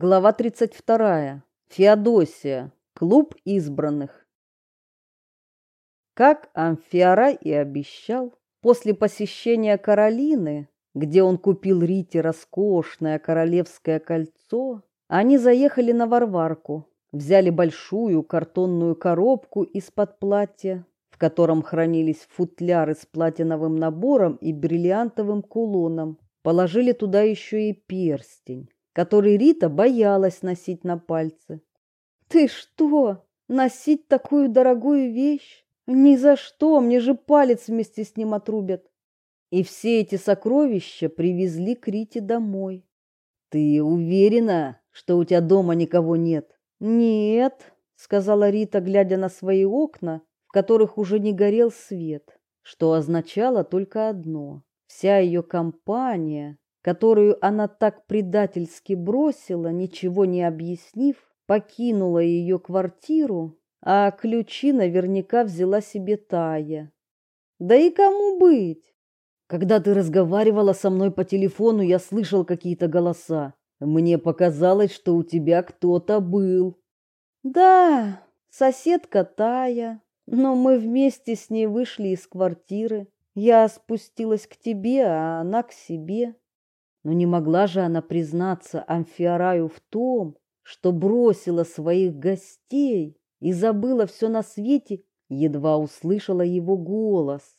Глава 32. Феодосия. Клуб избранных. Как Амфиара и обещал, после посещения Каролины, где он купил Рите роскошное королевское кольцо, они заехали на Варварку, взяли большую картонную коробку из-под платья, в котором хранились футляры с платиновым набором и бриллиантовым кулоном, положили туда еще и перстень который Рита боялась носить на пальце. «Ты что, носить такую дорогую вещь? Ни за что, мне же палец вместе с ним отрубят!» И все эти сокровища привезли к Рите домой. «Ты уверена, что у тебя дома никого нет?» «Нет», — сказала Рита, глядя на свои окна, в которых уже не горел свет, что означало только одно. Вся ее компания которую она так предательски бросила, ничего не объяснив, покинула ее квартиру, а ключи наверняка взяла себе Тая. Да и кому быть? Когда ты разговаривала со мной по телефону, я слышал какие-то голоса. Мне показалось, что у тебя кто-то был. Да, соседка Тая, но мы вместе с ней вышли из квартиры. Я спустилась к тебе, а она к себе. Но не могла же она признаться Амфиараю в том, что бросила своих гостей и забыла все на свете, едва услышала его голос.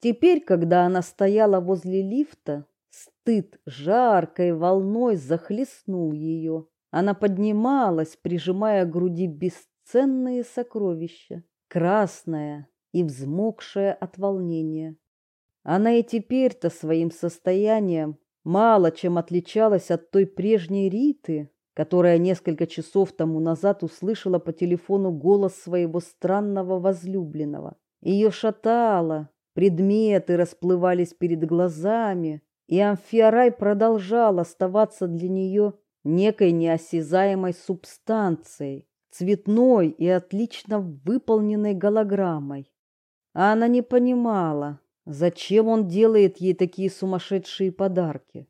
Теперь, когда она стояла возле лифта, стыд жаркой волной захлестнул ее. Она поднималась, прижимая к груди бесценные сокровища, красная и взмокшая от волнения. Она и теперь-то своим состоянием мало чем отличалась от той прежней Риты, которая несколько часов тому назад услышала по телефону голос своего странного возлюбленного. Ее шатало, предметы расплывались перед глазами, и Амфиарай продолжал оставаться для нее некой неосязаемой субстанцией, цветной и отлично выполненной голограммой. А она не понимала, Зачем он делает ей такие сумасшедшие подарки?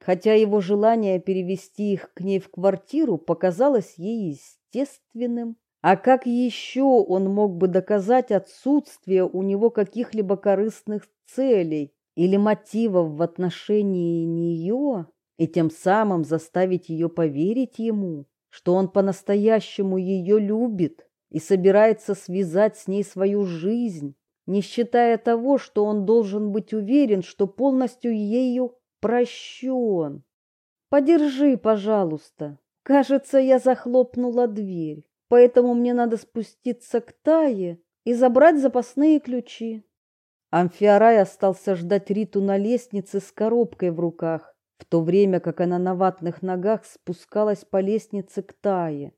Хотя его желание перевести их к ней в квартиру показалось ей естественным. А как еще он мог бы доказать отсутствие у него каких-либо корыстных целей или мотивов в отношении нее и тем самым заставить ее поверить ему, что он по-настоящему ее любит и собирается связать с ней свою жизнь? Не считая того, что он должен быть уверен, что полностью ею прощен. Подержи, пожалуйста. Кажется, я захлопнула дверь, поэтому мне надо спуститься к Тае и забрать запасные ключи. Амфиарай остался ждать Риту на лестнице с коробкой в руках, в то время как она на ватных ногах спускалась по лестнице к Тае.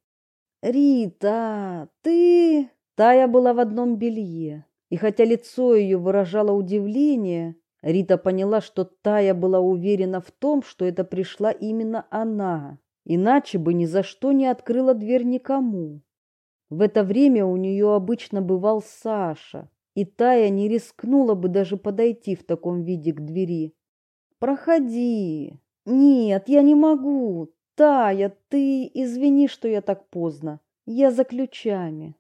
«Рита, ты...» Тая была в одном белье, и хотя лицо ее выражало удивление, Рита поняла, что Тая была уверена в том, что это пришла именно она, иначе бы ни за что не открыла дверь никому. В это время у нее обычно бывал Саша, и Тая не рискнула бы даже подойти в таком виде к двери. «Проходи!» «Нет, я не могу!» «Тая, ты извини, что я так поздно. Я за ключами».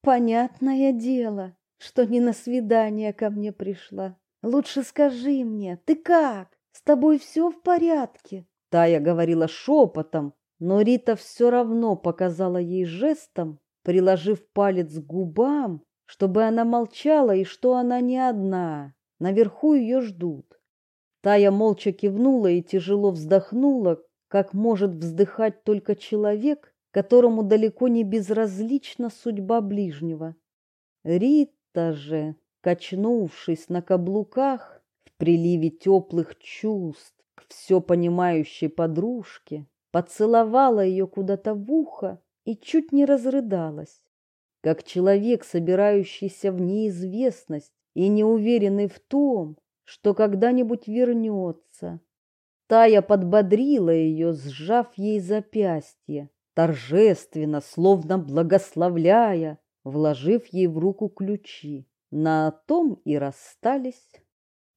«Понятное дело что не на свидание ко мне пришла. Лучше скажи мне, ты как? С тобой все в порядке?» Тая говорила шепотом, но Рита все равно показала ей жестом, приложив палец к губам, чтобы она молчала и что она не одна. Наверху ее ждут. Тая молча кивнула и тяжело вздохнула, как может вздыхать только человек, которому далеко не безразлична судьба ближнего. Рит Марта же, качнувшись на каблуках в приливе теплых чувств к все понимающей подружке, поцеловала ее куда-то в ухо и чуть не разрыдалась. Как человек, собирающийся в неизвестность и неуверенный в том, что когда-нибудь вернется. Тая подбодрила ее, сжав ей запястье, торжественно, словно благословляя, вложив ей в руку ключи. На том и расстались.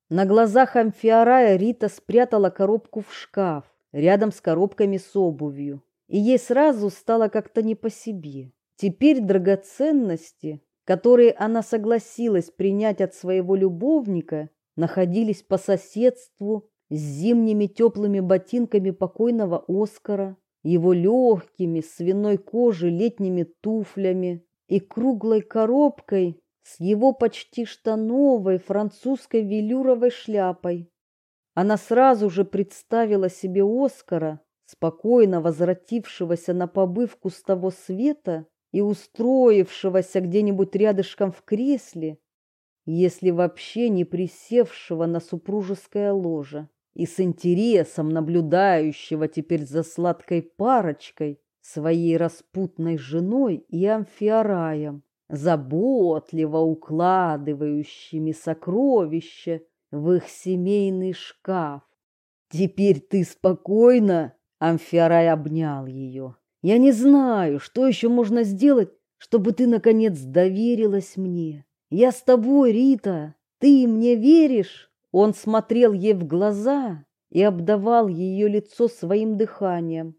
На глазах Амфиарая Рита спрятала коробку в шкаф, рядом с коробками с обувью, и ей сразу стало как-то не по себе. Теперь драгоценности, которые она согласилась принять от своего любовника, находились по соседству с зимними теплыми ботинками покойного Оскара, его легкими свиной кожи летними туфлями и круглой коробкой с его почти что новой французской велюровой шляпой. Она сразу же представила себе Оскара, спокойно возвратившегося на побывку с того света и устроившегося где-нибудь рядышком в кресле, если вообще не присевшего на супружеское ложе и с интересом наблюдающего теперь за сладкой парочкой, своей распутной женой и амфиараем, заботливо укладывающими сокровища в их семейный шкаф. «Теперь ты спокойна?» Амфиарай обнял ее. «Я не знаю, что еще можно сделать, чтобы ты, наконец, доверилась мне. Я с тобой, Рита. Ты мне веришь?» Он смотрел ей в глаза и обдавал ее лицо своим дыханием.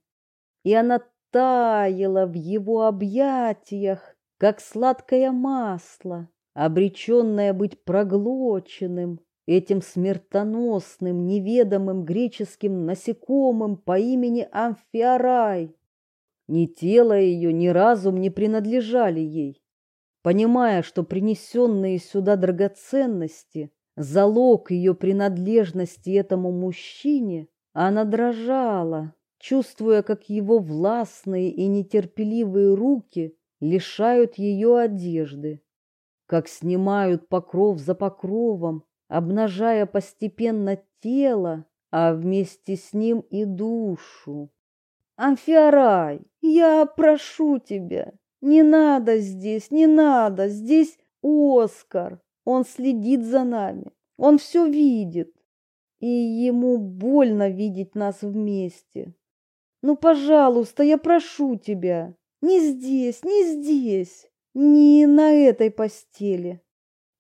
И она таяла в его объятиях, как сладкое масло, обреченное быть проглоченным этим смертоносным, неведомым греческим насекомым по имени Амфиарай. Ни тело ее, ни разум не принадлежали ей. Понимая, что принесенные сюда драгоценности – залог ее принадлежности этому мужчине, она дрожала, чувствуя, как его властные и нетерпеливые руки лишают ее одежды, как снимают покров за покровом, обнажая постепенно тело, а вместе с ним и душу. Амфиарай, я прошу тебя, не надо здесь, не надо, здесь Оскар, он следит за нами, он все видит, и ему больно видеть нас вместе. Ну, пожалуйста, я прошу тебя, не здесь, не здесь, не на этой постели.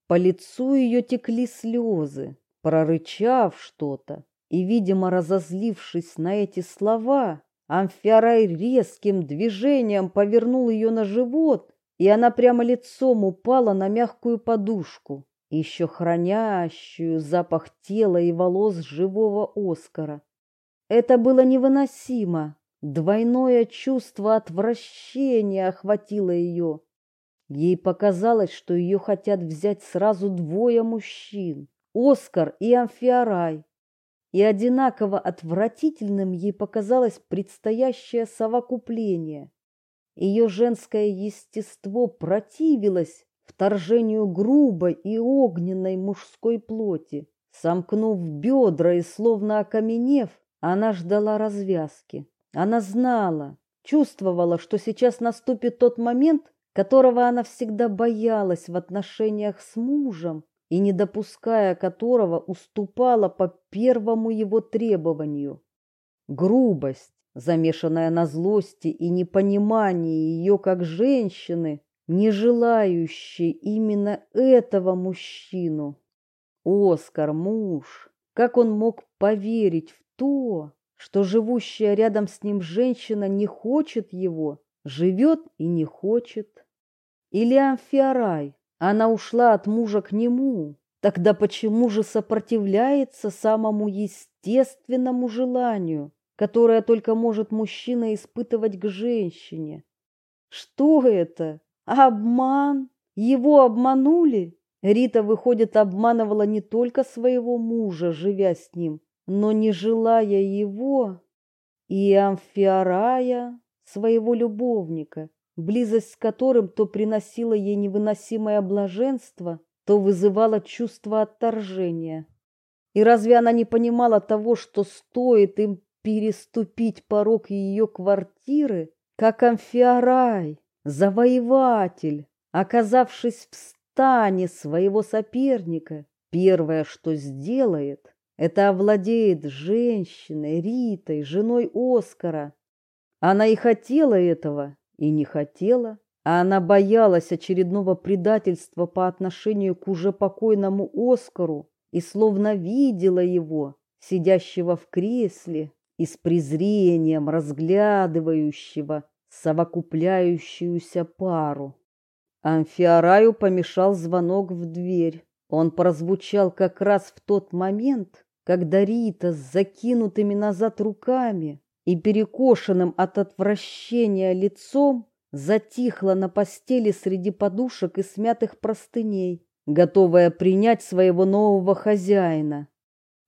По лицу ее текли слезы, прорычав что-то, и, видимо, разозлившись на эти слова, Амфиарай резким движением повернул ее на живот, и она прямо лицом упала на мягкую подушку, еще хранящую запах тела и волос живого Оскара. Это было невыносимо. Двойное чувство отвращения охватило ее. Ей показалось, что ее хотят взять сразу двое мужчин – Оскар и Амфиарай. И одинаково отвратительным ей показалось предстоящее совокупление. Ее женское естество противилось вторжению грубой и огненной мужской плоти. Сомкнув бедра и словно окаменев, она ждала развязки. Она знала, чувствовала, что сейчас наступит тот момент, которого она всегда боялась в отношениях с мужем и не допуская которого уступала по первому его требованию. Грубость, замешанная на злости и непонимании ее как женщины, не желающей именно этого мужчину. Оскар, муж, как он мог поверить в то, что живущая рядом с ним женщина не хочет его, живет и не хочет? Или Амфиарай, она ушла от мужа к нему, тогда почему же сопротивляется самому естественному желанию, которое только может мужчина испытывать к женщине? Что это? Обман? Его обманули? Рита, выходит, обманывала не только своего мужа, живя с ним, но не желая его, и Амфиарая, своего любовника, близость с которым то приносила ей невыносимое блаженство, то вызывала чувство отторжения. И разве она не понимала того, что стоит им переступить порог ее квартиры, как Амфиарай, завоеватель, оказавшись в стане своего соперника, первое, что сделает, это овладеет женщиной, Ритой, женой Оскара. Она и хотела этого, и не хотела, а она боялась очередного предательства по отношению к уже покойному Оскару и словно видела его, сидящего в кресле и с презрением разглядывающего совокупляющуюся пару. Амфиараю помешал звонок в дверь. Он прозвучал как раз в тот момент, когда Рита с закинутыми назад руками и перекошенным от отвращения лицом затихла на постели среди подушек и смятых простыней, готовая принять своего нового хозяина.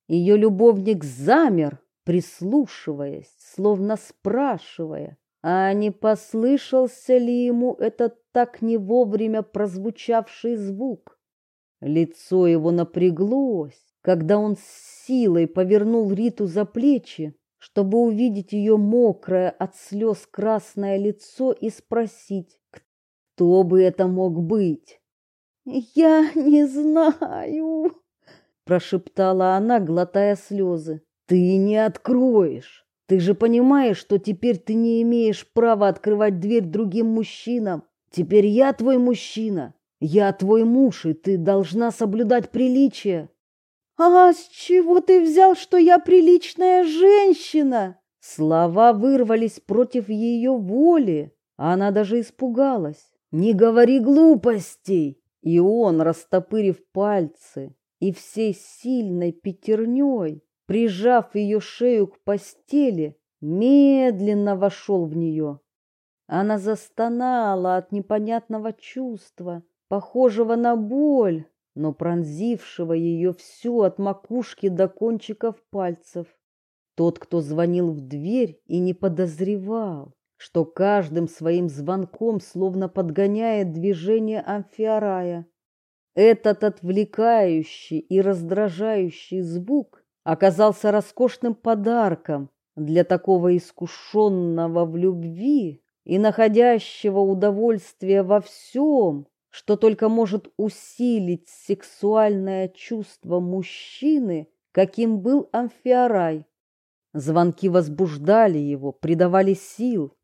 Ее любовник замер, прислушиваясь, словно спрашивая, а не послышался ли ему этот так не вовремя прозвучавший звук. Лицо его напряглось, когда он с силой повернул Риту за плечи, чтобы увидеть ее мокрое от слез красное лицо и спросить, кто бы это мог быть. «Я не знаю», — прошептала она, глотая слезы. «Ты не откроешь. Ты же понимаешь, что теперь ты не имеешь права открывать дверь другим мужчинам. Теперь я твой мужчина. Я твой муж, и ты должна соблюдать приличие». «А с чего ты взял, что я приличная женщина?» Слова вырвались против ее воли. Она даже испугалась. «Не говори глупостей!» И он, растопырив пальцы и всей сильной пятерней, прижав ее шею к постели, медленно вошел в нее. Она застонала от непонятного чувства, похожего на боль, но пронзившего ее всю от макушки до кончиков пальцев. Тот, кто звонил в дверь и не подозревал, что каждым своим звонком словно подгоняет движение амфиарая. Этот отвлекающий и раздражающий звук оказался роскошным подарком для такого искушенного в любви и находящего удовольствие во всем, что только может усилить сексуальное чувство мужчины, каким был Амфиарай. Звонки возбуждали его, придавали сил.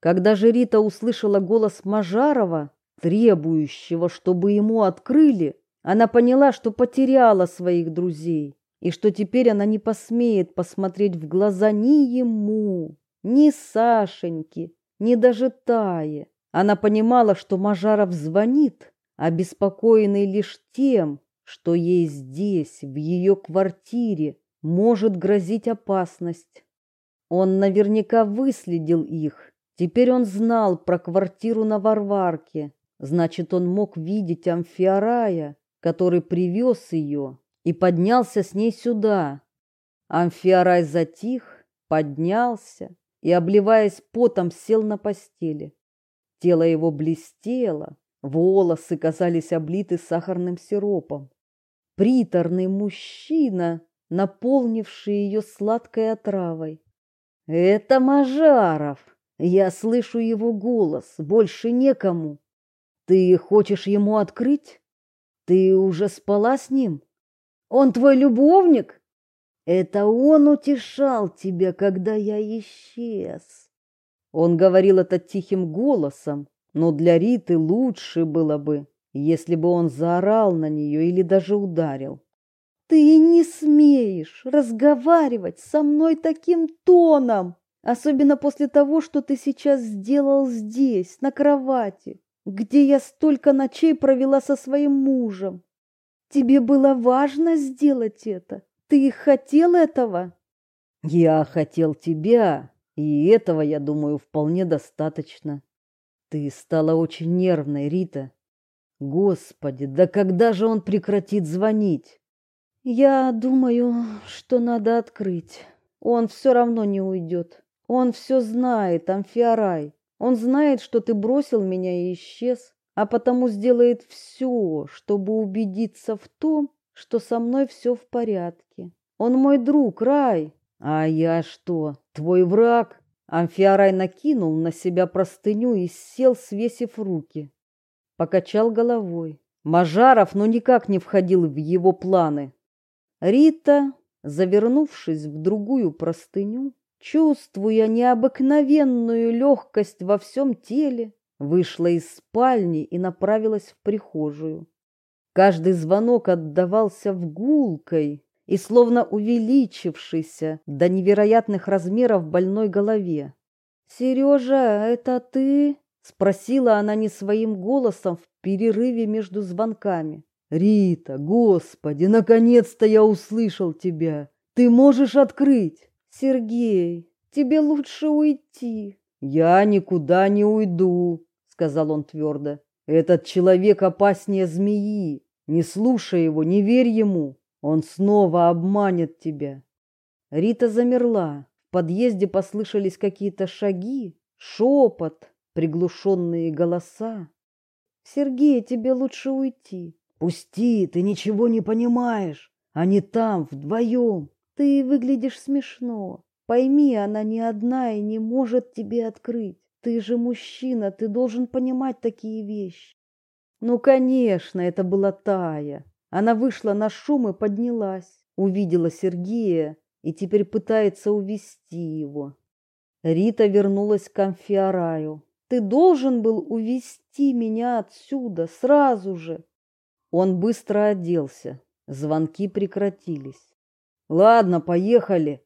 Когда же Рита услышала голос Мажарова, требующего, чтобы ему открыли, она поняла, что потеряла своих друзей и что теперь она не посмеет посмотреть в глаза ни ему, ни Сашеньке, ни даже Тае. Она понимала, что Мажаров звонит, обеспокоенный лишь тем, что ей здесь, в ее квартире, может грозить опасность. Он наверняка выследил их. Теперь он знал про квартиру на Варварке. Значит, он мог видеть Амфиарая, который привез ее и поднялся с ней сюда. Амфиарай затих, поднялся и, обливаясь потом, сел на постели. Тело его блестело, волосы казались облиты сахарным сиропом. Приторный мужчина, наполнивший ее сладкой отравой. «Это Мажаров!» Я слышу его голос, больше некому. Ты хочешь ему открыть? Ты уже спала с ним? Он твой любовник? Это он утешал тебя, когда я исчез. Он говорил это тихим голосом, но для Риты лучше было бы, если бы он заорал на нее или даже ударил. Ты не смеешь разговаривать со мной таким тоном, особенно после того, что ты сейчас сделал здесь, на кровати, где я столько ночей провела со своим мужем. Тебе было важно сделать это? Ты хотел этого? Я хотел тебя, и этого, я думаю, вполне достаточно. Ты стала очень нервной, Рита. Господи, да когда же он прекратит звонить? Я думаю, что надо открыть. Он все равно не уйдет. Он все знает, Амфиарай. Он знает, что ты бросил меня и исчез, а потому сделает все, чтобы убедиться в том, что со мной все в порядке. Он мой друг, Рай. А я что, твой враг? Амфиарай накинул на себя простыню и сел, свесив руки. Покачал головой. Мажаров, но никак не входил в его планы. Рита, завернувшись в другую простыню, чувствуя необыкновенную легкость во всем теле, вышла из спальни и направилась в прихожую. Каждый звонок отдавался в гулкой, и словно увеличившейся до невероятных размеров больной голове. «Сережа, это ты?» — спросила она не своим голосом в перерыве между звонками. «Рита, господи, наконец-то я услышал тебя! Ты можешь открыть?» «Сергей, тебе лучше уйти». «Я никуда не уйду», — сказал он твердо. «Этот человек опаснее змеи. Не слушай его, не верь ему. Он снова обманет тебя». Рита замерла. В подъезде послышались какие-то шаги, шепот, приглушенные голоса. «Сергей, тебе лучше уйти». «Пусти, ты ничего не понимаешь. Они там, вдвоем». «Ты выглядишь смешно. Пойми, она не одна и не может тебе открыть. Ты же мужчина, ты должен понимать такие вещи. Ну, конечно, это была Тая. Она вышла на шум и поднялась, увидела Сергея и теперь пытается увести его. Рита вернулась к Амфиараю. Ты должен был увести меня отсюда сразу же. Он быстро оделся. Звонки прекратились. Ладно, поехали.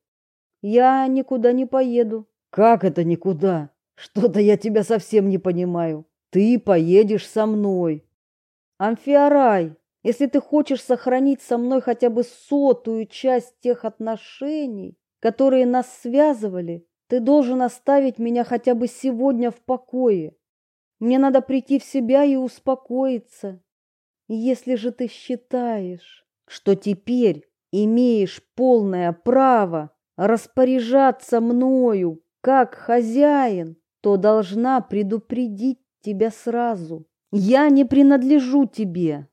Я никуда не поеду. Как это никуда? Что-то я тебя совсем не понимаю. Ты поедешь со мной. Амфиарай, если ты хочешь сохранить со мной хотя бы сотую часть тех отношений, которые нас связывали, ты должен оставить меня хотя бы сегодня в покое. Мне надо прийти в себя и успокоиться. Если же ты считаешь, что теперь имеешь полное право распоряжаться мною как хозяин, то должна предупредить тебя сразу. Я не принадлежу тебе.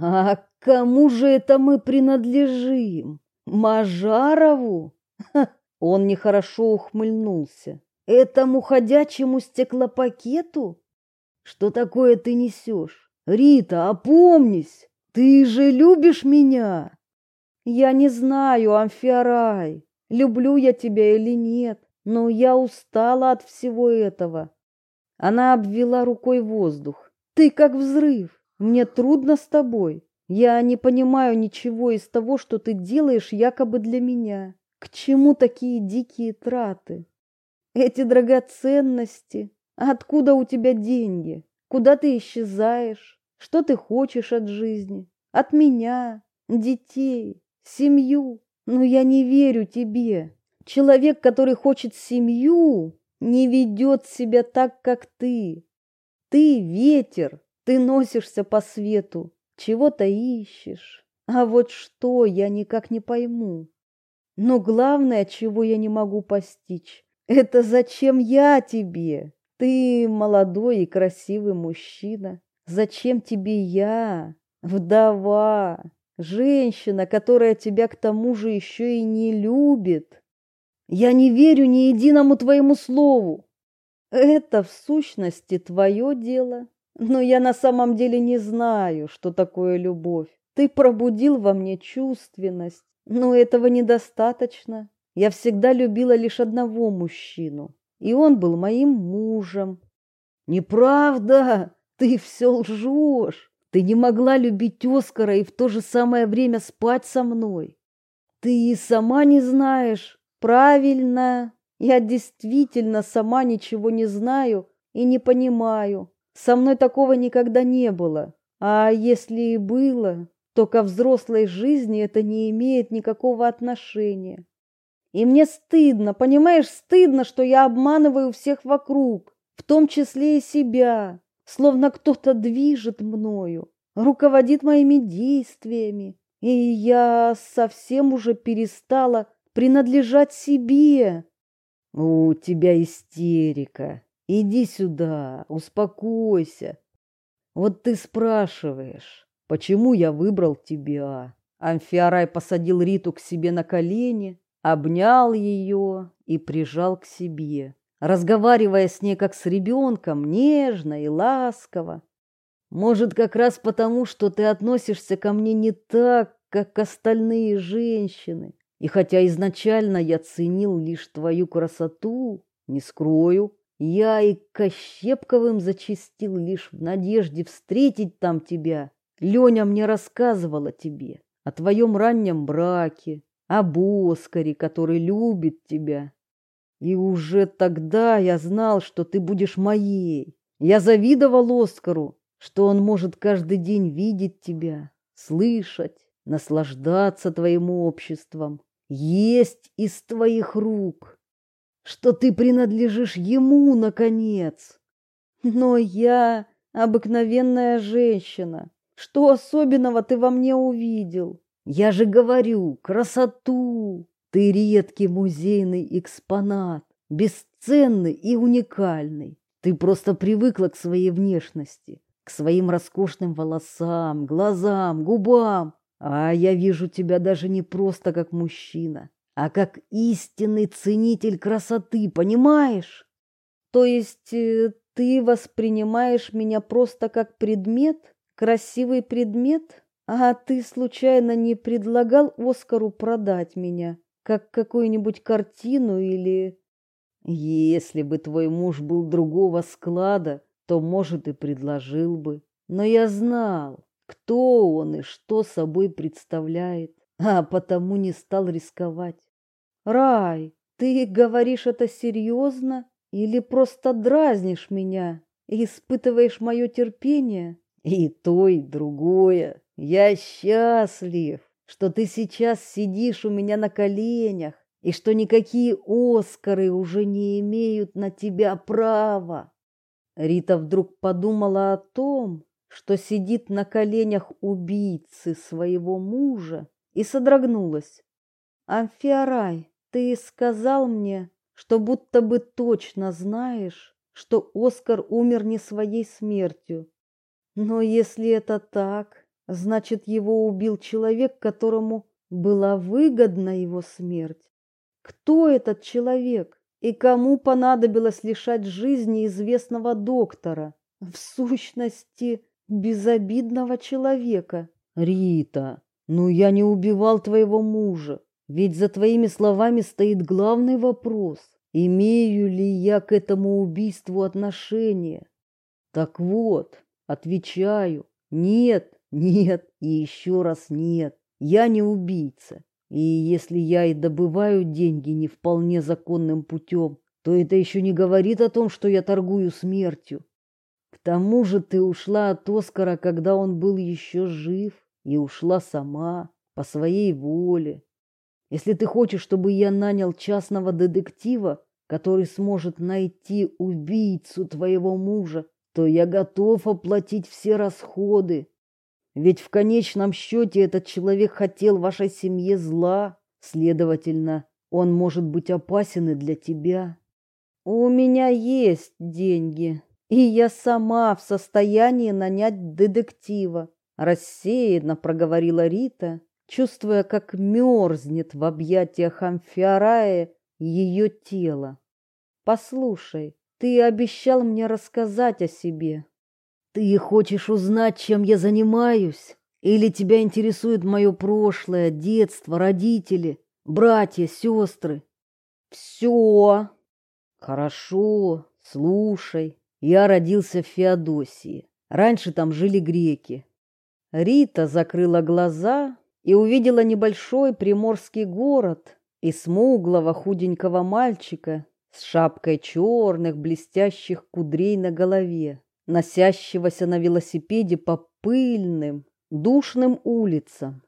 А кому же это мы принадлежим? Мажарову? Ха, он нехорошо ухмыльнулся. Этому ходячему стеклопакету? Что такое ты несешь? Рита, опомнись! Ты же любишь меня! Я не знаю, Амфиарай люблю я тебя или нет, но я устала от всего этого. Она обвела рукой воздух. Ты как взрыв. Мне трудно с тобой. Я не понимаю ничего из того, что ты делаешь якобы для меня. К чему такие дикие траты? Эти драгоценности. Откуда у тебя деньги? Куда ты исчезаешь? Что ты хочешь от жизни? От меня, детей, семью? Но я не верю тебе. Человек, который хочет семью, не ведет себя так, как ты. Ты ветер, ты носишься по свету, чего-то ищешь. А вот что, я никак не пойму. Но главное, чего я не могу постичь, это зачем я тебе? Ты молодой и красивый мужчина. Зачем тебе я, вдова? Женщина, которая тебя к тому же еще и не любит. Я не верю ни единому твоему слову. Это в сущности твое дело. Но я на самом деле не знаю, что такое любовь. Ты пробудил во мне чувственность, но этого недостаточно. Я всегда любила лишь одного мужчину, и он был моим мужем. Неправда, ты все лжешь. Ты не могла любить Оскара и в то же самое время спать со мной. Ты и сама не знаешь. Правильно. Я действительно сама ничего не знаю и не понимаю. Со мной такого никогда не было. А если и было, то ко взрослой жизни это не имеет никакого отношения. И мне стыдно, понимаешь, стыдно, что я обманываю всех вокруг, в том числе и себя словно кто-то движет мною, руководит моими действиями, и я совсем уже перестала принадлежать себе. У тебя истерика. Иди сюда, успокойся. Вот ты спрашиваешь, почему я выбрал тебя? Амфиарай посадил Риту к себе на колени, обнял ее и прижал к себе разговаривая с ней как с ребенком, нежно и ласково. Может, как раз потому, что ты относишься ко мне не так, как остальные женщины. И хотя изначально я ценил лишь твою красоту, не скрою, я и Кощепковым зачастил лишь в надежде встретить там тебя. Леня мне рассказывала тебе. о твоем раннем браке, об Оскаре, который любит тебя. И уже тогда я знал, что ты будешь моей. Я завидовал Оскару, что он может каждый день видеть тебя, слышать, наслаждаться твоим обществом, есть из твоих рук, что ты принадлежишь ему, наконец. Но я обыкновенная женщина. Что особенного ты во мне увидел? Я же говорю, красоту. Ты редкий музейный экспонат, бесценный и уникальный. Ты просто привыкла к своей внешности, к своим роскошным волосам, глазам, губам. А я вижу тебя даже не просто как мужчина, а как истинный ценитель красоты, понимаешь? То есть э, ты воспринимаешь меня просто как предмет, красивый предмет? А ты случайно не предлагал Оскару продать меня, как какую-нибудь картину или... Если бы твой муж был другого склада, то, может, и предложил бы. Но я знал, кто он и что собой представляет, а потому не стал рисковать. Рай, ты говоришь это серьезно? Или просто дразнишь меня и испытываешь мое терпение? И то, и другое. Я счастлив, что ты сейчас сидишь у меня на коленях, и что никакие Оскары уже не имеют на тебя права. Рита вдруг подумала о том, что сидит на коленях убийцы своего мужа, и содрогнулась. Амфиарай, ты сказал мне, что будто бы точно знаешь, что Оскар умер не своей смертью. Но если это так, значит, его убил человек, которому была выгодна его смерть. Кто этот человек и кому понадобилось лишать жизни известного доктора, в сущности, безобидного человека? Рита, ну я не убивал твоего мужа. Ведь за твоими словами стоит главный вопрос. Имею ли я к этому убийству отношение? Так вот, отвечаю, нет, нет и еще раз нет. Я не убийца. И если я и добываю деньги не вполне законным путем, то это еще не говорит о том, что я торгую смертью. К тому же ты ушла от Оскара, когда он был еще жив, и ушла сама, по своей воле. Если ты хочешь, чтобы я нанял частного детектива, который сможет найти убийцу твоего мужа, то я готов оплатить все расходы. Ведь в конечном счете этот человек хотел вашей семье зла, следовательно, он может быть опасен и для тебя. У меня есть деньги, и я сама в состоянии нанять детектива, рассеянно проговорила Рита чувствуя, как мерзнет в объятиях Амфиарая ее тело. «Послушай, ты обещал мне рассказать о себе». «Ты хочешь узнать, чем я занимаюсь? Или тебя интересует мое прошлое, детство, родители, братья, сестры?» «Все». «Хорошо, слушай. Я родился в Феодосии. Раньше там жили греки». Рита закрыла глаза, и увидела небольшой приморский город и смуглого худенького мальчика с шапкой черных блестящих кудрей на голове, носящегося на велосипеде по пыльным, душным улицам.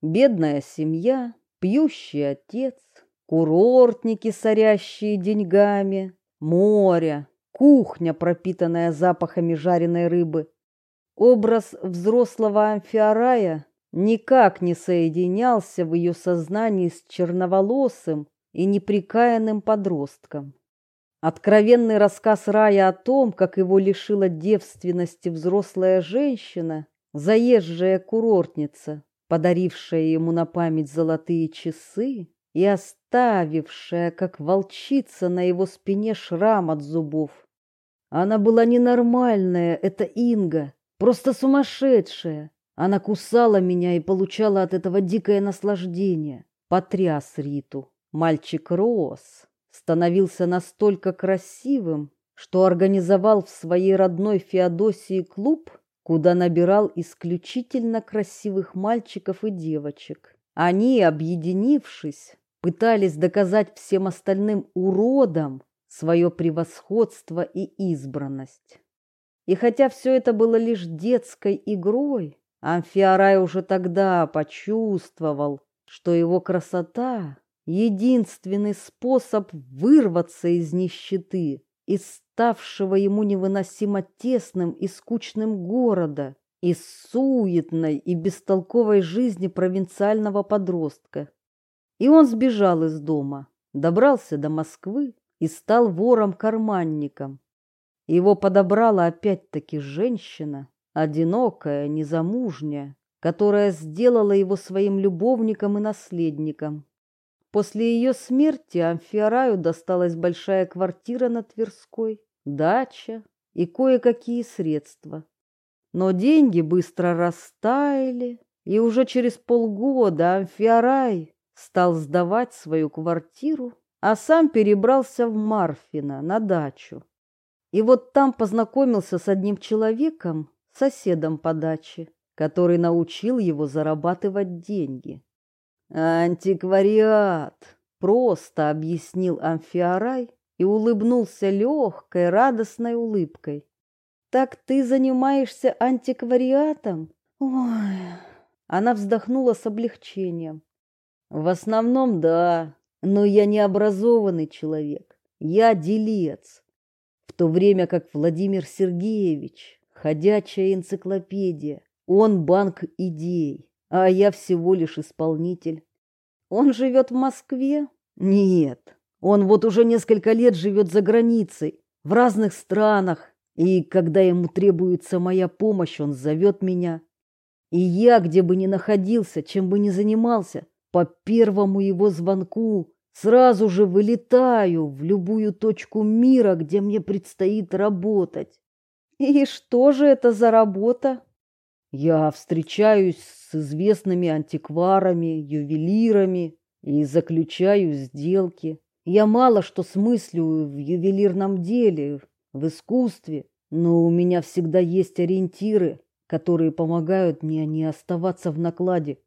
Бедная семья, пьющий отец, курортники, сорящие деньгами, море, кухня, пропитанная запахами жареной рыбы. Образ взрослого амфиарая никак не соединялся в ее сознании с черноволосым и неприкаянным подростком. Откровенный рассказ Рая о том, как его лишила девственности взрослая женщина, заезжая курортница, подарившая ему на память золотые часы и оставившая, как волчица, на его спине шрам от зубов. Она была ненормальная, это Инга, просто сумасшедшая, она кусала меня и получала от этого дикое наслаждение. Потряс Риту. Мальчик рос, становился настолько красивым, что организовал в своей родной Феодосии клуб, куда набирал исключительно красивых мальчиков и девочек. Они, объединившись, пытались доказать всем остальным уродам свое превосходство и избранность. И хотя все это было лишь детской игрой, Амфиарай уже тогда почувствовал, что его красота — единственный способ вырваться из нищеты, из ставшего ему невыносимо тесным и скучным города, из суетной и бестолковой жизни провинциального подростка. И он сбежал из дома, добрался до Москвы и стал вором-карманником. Его подобрала опять-таки женщина, одинокая, незамужняя, которая сделала его своим любовником и наследником. После ее смерти Амфиараю досталась большая квартира на Тверской, дача и кое-какие средства. Но деньги быстро растаяли, и уже через полгода Амфиарай стал сдавать свою квартиру, а сам перебрался в Марфино на дачу. И вот там познакомился с одним человеком, соседом по даче, который научил его зарабатывать деньги. «Антиквариат!» — просто объяснил Амфиарай и улыбнулся легкой, радостной улыбкой. «Так ты занимаешься антиквариатом?» «Ой!» Она вздохнула с облегчением. «В основном, да, но я не образованный человек. Я делец. В то время как Владимир Сергеевич — ходячая энциклопедия, он банк идей, а я всего лишь исполнитель. Он живет в Москве? Нет, он вот уже несколько лет живет за границей, в разных странах, и когда ему требуется моя помощь, он зовет меня. И я, где бы ни находился, чем бы ни занимался, по первому его звонку сразу же вылетаю в любую точку мира, где мне предстоит работать. И что же это за работа? Я встречаюсь с известными антикварами, ювелирами и заключаю сделки. Я мало что смыслю в ювелирном деле, в искусстве, но у меня всегда есть ориентиры, которые помогают мне не оставаться в накладе.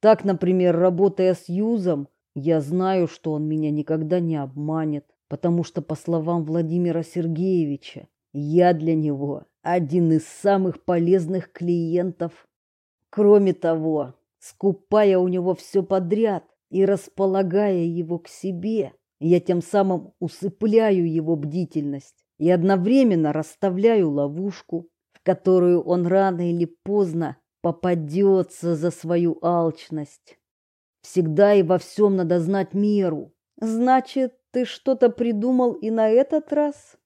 Так, например, работая с Юзом, я знаю, что он меня никогда не обманет, потому что, по словам Владимира Сергеевича, я для него один из самых полезных клиентов. Кроме того, скупая у него все подряд и располагая его к себе, я тем самым усыпляю его бдительность и одновременно расставляю ловушку, в которую он рано или поздно попадется за свою алчность. Всегда и во всем надо знать меру. Значит, ты что-то придумал и на этот раз?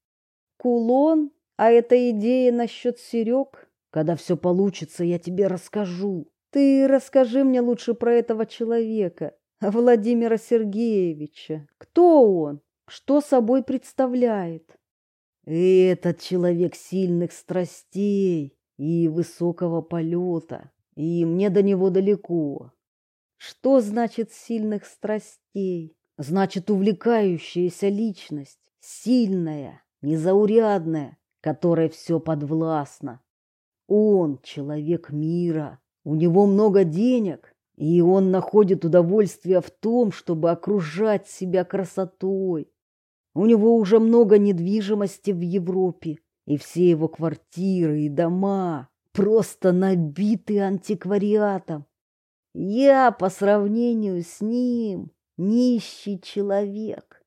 Кулон а эта идея насчет Серег, когда все получится, я тебе расскажу. Ты расскажи мне лучше про этого человека, Владимира Сергеевича. Кто он? Что собой представляет? Этот человек сильных страстей и высокого полета, и мне до него далеко. Что значит сильных страстей? Значит, увлекающаяся личность, сильная, незаурядная, которой все подвластно. Он человек мира, у него много денег, и он находит удовольствие в том, чтобы окружать себя красотой. У него уже много недвижимости в Европе, и все его квартиры и дома просто набиты антиквариатом. Я по сравнению с ним нищий человек.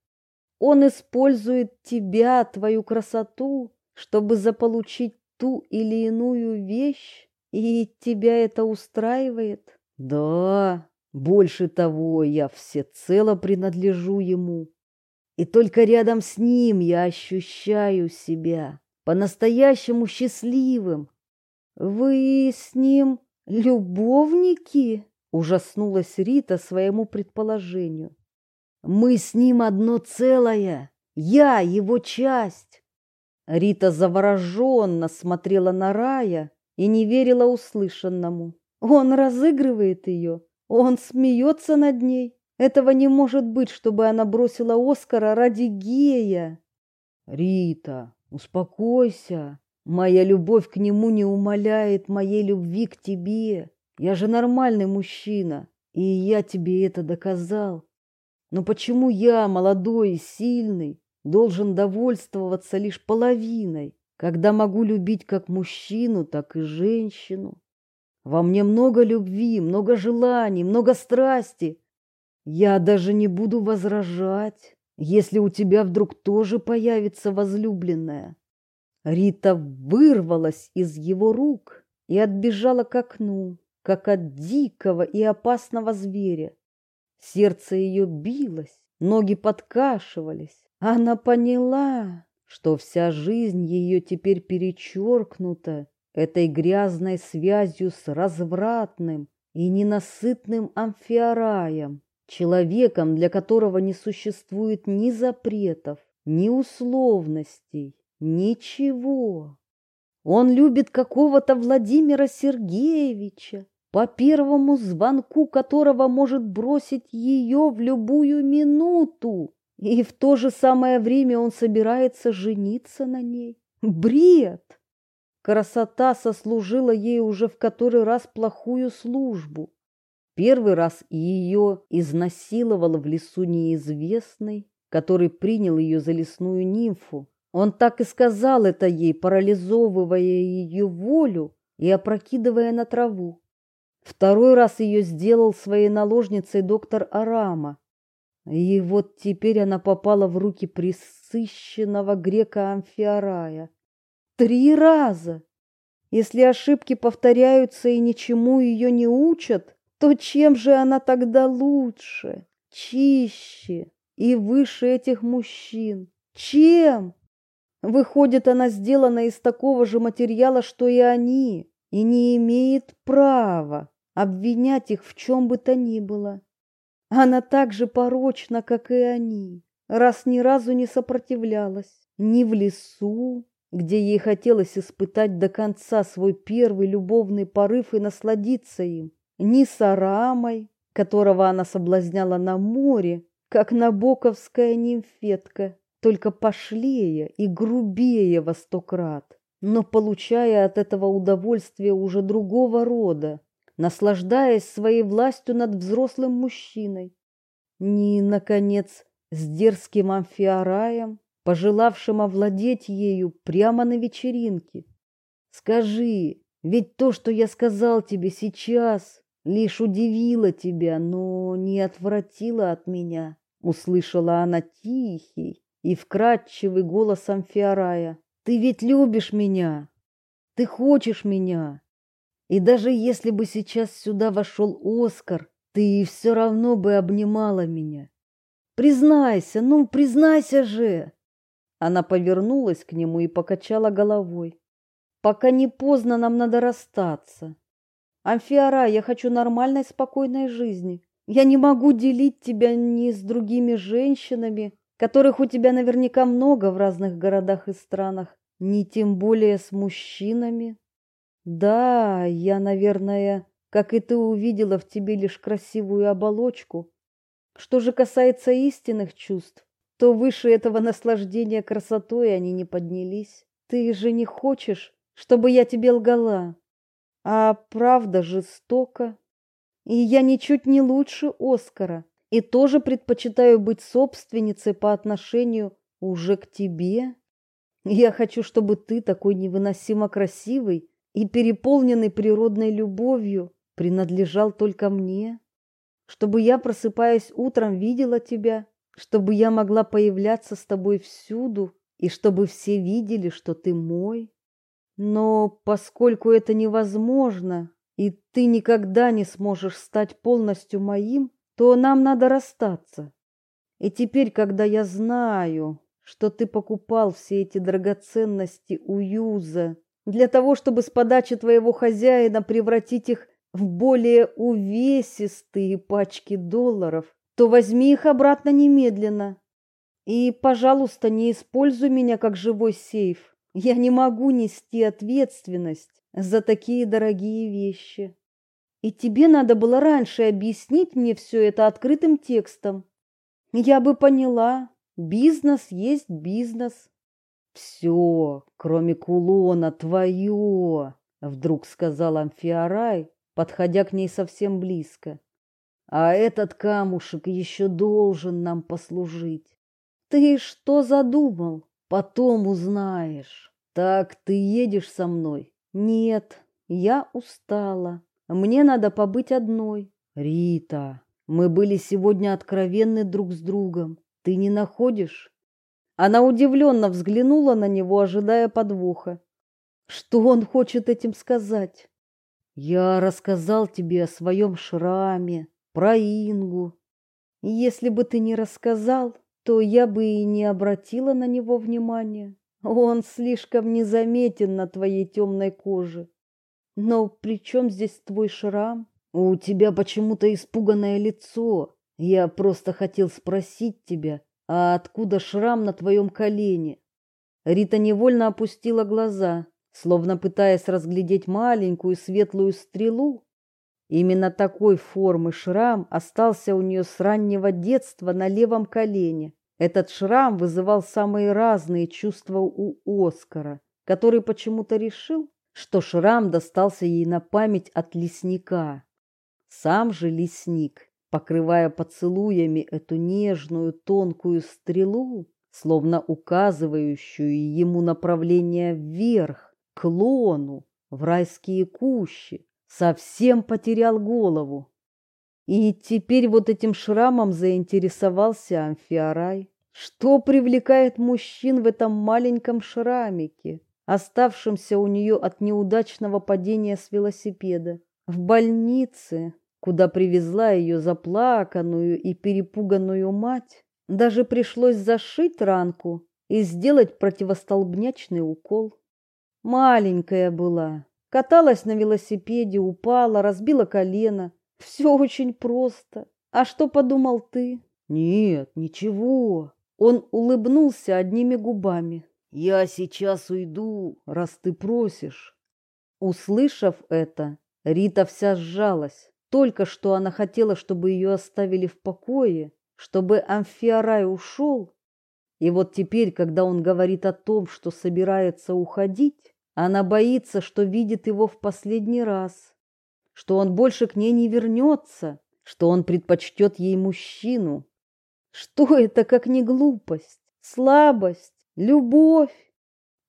Он использует тебя, твою красоту, чтобы заполучить ту или иную вещь, и тебя это устраивает? Да, больше того, я всецело принадлежу ему. И только рядом с ним я ощущаю себя по-настоящему счастливым. Вы с ним любовники? Ужаснулась Рита своему предположению. Мы с ним одно целое. Я его часть. Рита завороженно смотрела на Рая и не верила услышанному. Он разыгрывает ее, он смеется над ней. Этого не может быть, чтобы она бросила Оскара ради гея. Рита, успокойся. Моя любовь к нему не умаляет моей любви к тебе. Я же нормальный мужчина, и я тебе это доказал. Но почему я, молодой и сильный, должен довольствоваться лишь половиной, когда могу любить как мужчину, так и женщину? Во мне много любви, много желаний, много страсти. Я даже не буду возражать, если у тебя вдруг тоже появится возлюбленная. Рита вырвалась из его рук и отбежала к окну, как от дикого и опасного зверя. Сердце ее билось, ноги подкашивались. Она поняла, что вся жизнь ее теперь перечеркнута этой грязной связью с развратным и ненасытным амфиараем, человеком, для которого не существует ни запретов, ни условностей, ничего. Он любит какого-то Владимира Сергеевича, по первому звонку которого может бросить ее в любую минуту. И в то же самое время он собирается жениться на ней. Бред! Красота сослужила ей уже в который раз плохую службу. Первый раз ее изнасиловал в лесу неизвестный, который принял ее за лесную нимфу. Он так и сказал это ей, парализовывая ее волю и опрокидывая на траву. Второй раз ее сделал своей наложницей доктор Арама. И вот теперь она попала в руки присыщенного грека Амфиарая. Три раза! Если ошибки повторяются и ничему ее не учат, то чем же она тогда лучше, чище и выше этих мужчин? Чем? Выходит, она сделана из такого же материала, что и они, и не имеет права обвинять их в чем бы то ни было. Она так же порочна, как и они, раз ни разу не сопротивлялась. Ни в лесу, где ей хотелось испытать до конца свой первый любовный порыв и насладиться им, ни с Арамой, которого она соблазняла на море, как набоковская нимфетка, только пошлее и грубее во сто крат, но получая от этого удовольствие уже другого рода, наслаждаясь своей властью над взрослым мужчиной. Ни, наконец, с дерзким амфиараем, пожелавшим овладеть ею прямо на вечеринке. Скажи, ведь то, что я сказал тебе сейчас, лишь удивило тебя, но не отвратило от меня. Услышала она тихий и вкрадчивый голос Амфиарая. Ты ведь любишь меня, ты хочешь меня. И даже если бы сейчас сюда вошел Оскар, ты все равно бы обнимала меня. Признайся, ну, признайся же. Она повернулась к нему и покачала головой. Пока не поздно, нам надо расстаться. Амфиара, я хочу нормальной, спокойной жизни. Я не могу делить тебя ни с другими женщинами, которых у тебя наверняка много в разных городах и странах, ни тем более с мужчинами. Да, я, наверное, как и ты увидела в тебе лишь красивую оболочку. Что же касается истинных чувств, то выше этого наслаждения красотой они не поднялись. Ты же не хочешь, чтобы я тебе лгала. А правда жестока. И я ничуть не лучше Оскара, и тоже предпочитаю быть собственницей по отношению уже к тебе. Я хочу, чтобы ты такой невыносимо красивый и переполненный природной любовью принадлежал только мне, чтобы я, просыпаясь утром, видела тебя чтобы я могла появляться с тобой всюду и чтобы все видели, что ты мой. Но поскольку это невозможно, и ты никогда не сможешь стать полностью моим, то нам надо расстаться. И теперь, когда я знаю, что ты покупал все эти драгоценности у Юза для того, чтобы с подачи твоего хозяина превратить их в более увесистые пачки долларов, то возьми их обратно немедленно. И, пожалуйста, не используй меня как живой сейф. Я не могу нести ответственность за такие дорогие вещи. И тебе надо было раньше объяснить мне все это открытым текстом. Я бы поняла, бизнес есть бизнес. Все, кроме кулона, твое, вдруг сказал Амфиарай, подходя к ней совсем близко. А этот камушек еще должен нам послужить. Ты что задумал? Потом узнаешь. Так ты едешь со мной? Нет, я устала. Мне надо побыть одной. Рита, мы были сегодня откровенны друг с другом. Ты не находишь? Она удивленно взглянула на него, ожидая подвоха. Что он хочет этим сказать? Я рассказал тебе о своем шраме, про Ингу. Если бы ты не рассказал, то я бы и не обратила на него внимания. Он слишком незаметен на твоей темной коже. Но при чем здесь твой шрам? У тебя почему-то испуганное лицо. Я просто хотел спросить тебя, а откуда шрам на твоем колене? Рита невольно опустила глаза, словно пытаясь разглядеть маленькую светлую стрелу. Именно такой формы шрам остался у нее с раннего детства на левом колене. Этот шрам вызывал самые разные чувства у Оскара, который почему-то решил, что шрам достался ей на память от лесника. Сам же лесник, покрывая поцелуями эту нежную тонкую стрелу, словно указывающую ему направление вверх, к лону, в райские кущи, совсем потерял голову. И теперь вот этим шрамом заинтересовался Амфиарай. Что привлекает мужчин в этом маленьком шрамике, оставшемся у нее от неудачного падения с велосипеда? В больнице, куда привезла ее заплаканную и перепуганную мать, даже пришлось зашить ранку и сделать противостолбнячный укол. Маленькая была, каталась на велосипеде, упала, разбила колено, все очень просто. А что подумал ты? Нет, ничего. Он улыбнулся одними губами. Я сейчас уйду, раз ты просишь. Услышав это, Рита вся сжалась. Только что она хотела, чтобы ее оставили в покое, чтобы Амфиарай ушел. И вот теперь, когда он говорит о том, что собирается уходить, она боится, что видит его в последний раз что он больше к ней не вернется, что он предпочтет ей мужчину. Что это, как не глупость, слабость, любовь?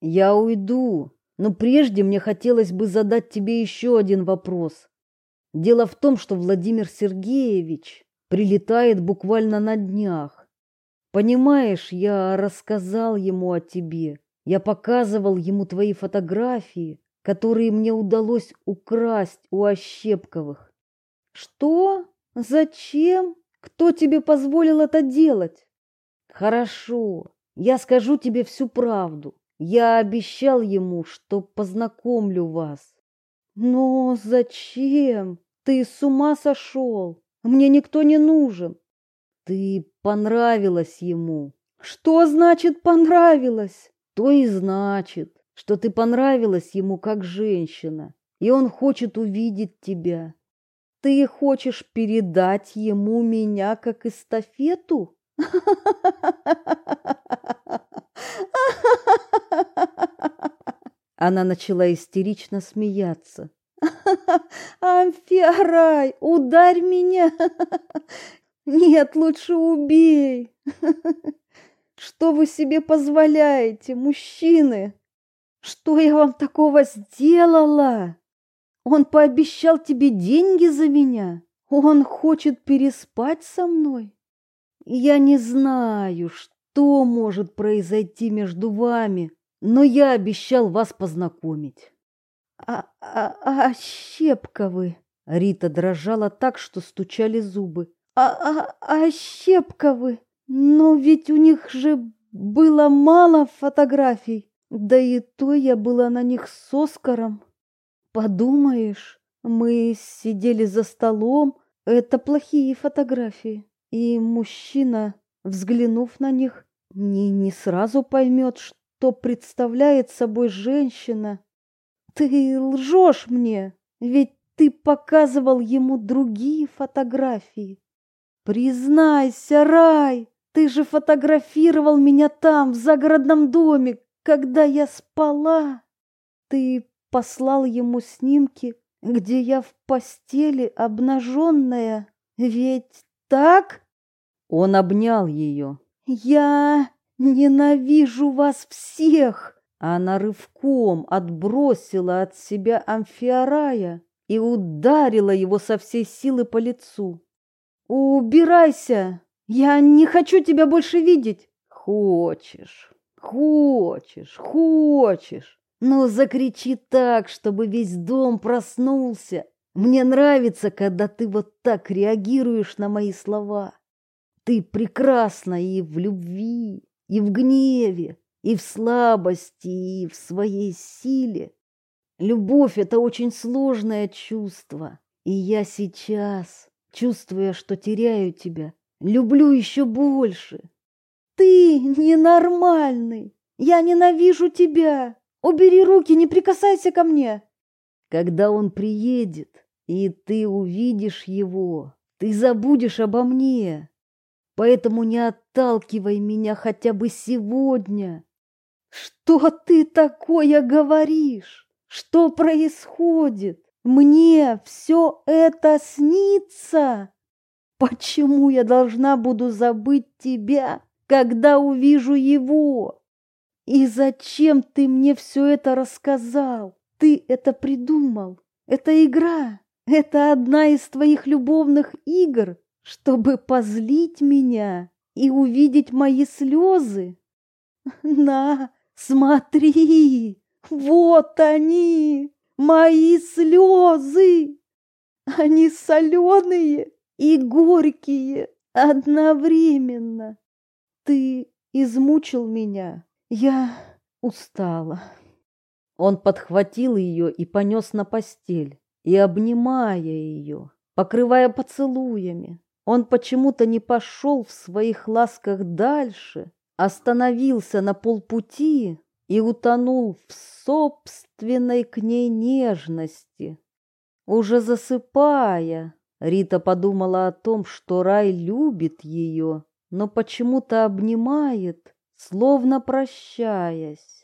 Я уйду, но прежде мне хотелось бы задать тебе еще один вопрос. Дело в том, что Владимир Сергеевич прилетает буквально на днях. Понимаешь, я рассказал ему о тебе, я показывал ему твои фотографии, которые мне удалось украсть у Ощепковых. Что? Зачем? Кто тебе позволил это делать? Хорошо, я скажу тебе всю правду. Я обещал ему, что познакомлю вас. Но зачем? Ты с ума сошел? Мне никто не нужен. Ты понравилась ему. Что значит понравилась? То и значит, что ты понравилась ему как женщина, и он хочет увидеть тебя. Ты хочешь передать ему меня как эстафету? Она начала истерично смеяться. Амфиарай, ударь меня! Нет, лучше убей! Что вы себе позволяете, мужчины? Что я вам такого сделала? Он пообещал тебе деньги за меня. Он хочет переспать со мной. Я не знаю, что может произойти между вами, но я обещал вас познакомить. А, а, а щепка вы? Рита дрожала так, что стучали зубы. А, а, а щепка вы? Но ведь у них же было мало фотографий. Да и то я была на них с Оскаром. Подумаешь, мы сидели за столом, это плохие фотографии. И мужчина, взглянув на них, не, не сразу поймет, что представляет собой женщина. Ты лжешь мне, ведь ты показывал ему другие фотографии. Признайся, Рай, ты же фотографировал меня там, в загородном доме, когда я спала, ты послал ему снимки, где я в постели обнаженная. Ведь так?» Он обнял ее. «Я ненавижу вас всех!» Она рывком отбросила от себя амфиарая и ударила его со всей силы по лицу. «Убирайся! Я не хочу тебя больше видеть!» «Хочешь, хочешь, хочешь! Ну, закричи так, чтобы весь дом проснулся! Мне нравится, когда ты вот так реагируешь на мои слова. Ты прекрасна и в любви, и в гневе, и в слабости, и в своей силе. Любовь — это очень сложное чувство, и я сейчас, чувствуя, что теряю тебя, люблю еще больше. Ты ненормальный, я ненавижу тебя. Убери руки, не прикасайся ко мне. Когда он приедет, и ты увидишь его, ты забудешь обо мне. Поэтому не отталкивай меня хотя бы сегодня. Что ты такое говоришь? Что происходит? Мне все это снится. Почему я должна буду забыть тебя, когда увижу его? И зачем ты мне все это рассказал? Ты это придумал. Это игра. Это одна из твоих любовных игр, чтобы позлить меня и увидеть мои слезы. На, смотри, вот они, мои слезы. Они соленые и горькие одновременно. Ты измучил меня, я устала. Он подхватил ее и понес на постель, и, обнимая ее, покрывая поцелуями, он почему-то не пошел в своих ласках дальше, остановился на полпути и утонул в собственной к ней нежности. Уже засыпая, Рита подумала о том, что рай любит ее, но почему-то обнимает, словно прощаясь.